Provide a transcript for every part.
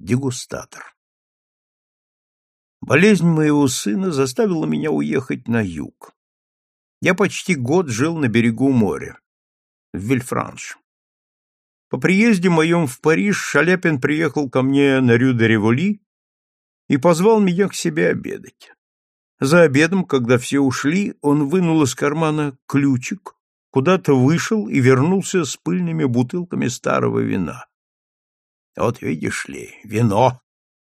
Дегустатор. Болезнь моего сына заставила меня уехать на юг. Я почти год жил на берегу моря, в Вильфранш. По приезде моем в Париж Шаляпин приехал ко мне на Рю-де-Револи и позвал меня к себе обедать. За обедом, когда все ушли, он вынул из кармана ключик, куда-то вышел и вернулся с пыльными бутылками старого вина. Вот видишь ли, вино,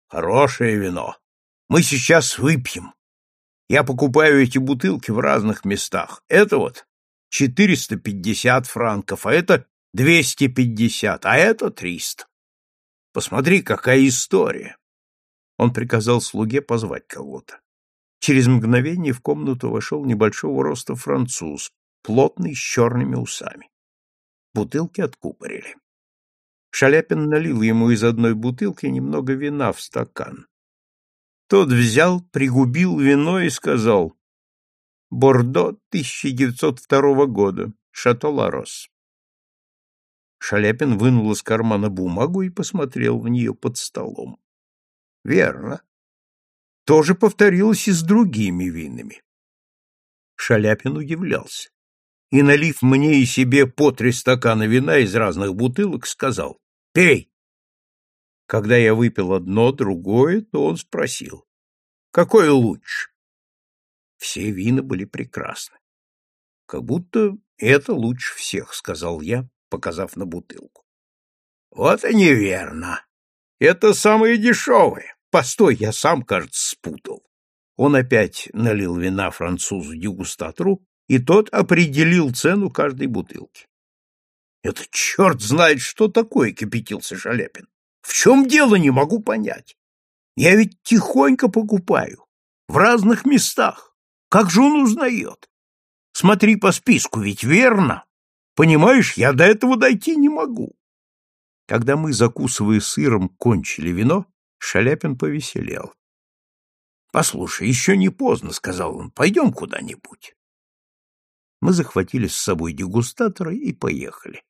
хорошее вино. Мы сейчас выпьем. Я покупаю эти бутылки в разных местах. Это вот 450 франков, а это 250, а это 300. Посмотри, какая история. Он приказал слуге позвать кого-то. Через мгновение в комнату вошел небольшого роста француз, плотный, с черными усами. Бутылки откупорили. Шаляпин налил ему из одной бутылки немного вина в стакан. Тот взял, пригубил вино и сказал «Бордо 1902 года, Шато Ларос». Шаляпин вынул из кармана бумагу и посмотрел в нее под столом. Верно. То же повторилось и с другими винами. Шаляпин удивлялся и, налив мне и себе по три стакана вина из разных бутылок, сказал «Пей!». Когда я выпил одно, другое, то он спросил «Какое лучше?». Все вина были прекрасны. «Как будто это лучше всех», — сказал я, показав на бутылку. «Вот и неверно. Это самое дешевое. Постой, я сам, кажется, спутал». Он опять налил вина французу-дегустатору и тот определил цену каждой бутылки. — Это черт знает, что такое, — кипятился Шаляпин. — В чем дело, не могу понять. Я ведь тихонько покупаю, в разных местах. Как же он узнает? Смотри по списку, ведь верно. Понимаешь, я до этого дойти не могу. Когда мы, закусывая сыром, кончили вино, Шаляпин повеселел. — Послушай, еще не поздно, — сказал он, — пойдем куда-нибудь. Мы захватили с собой дегустатора и поехали.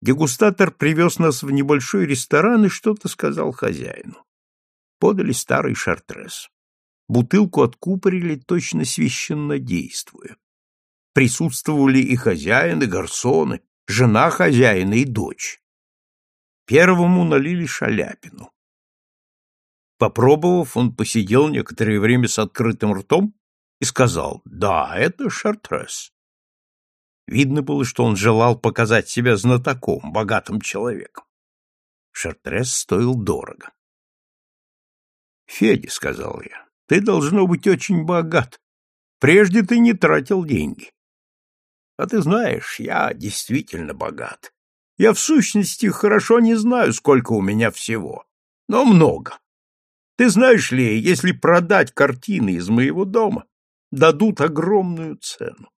Дегустатор привез нас в небольшой ресторан и что-то сказал хозяину. Подали старый шартрез. Бутылку откупорили, точно священно действуя. Присутствовали и хозяин, и гарсоны, жена хозяина и дочь. Первому налили шаляпину. Попробовав, он посидел некоторое время с открытым ртом и сказал, да, это шартрез. Видно было, что он желал показать себя знатоком, богатым человеком. Шартрес стоил дорого. — Федя, — сказал я, — ты должно быть очень богат. Прежде ты не тратил деньги. А ты знаешь, я действительно богат. Я в сущности хорошо не знаю, сколько у меня всего, но много. Ты знаешь ли, если продать картины из моего дома, дадут огромную цену.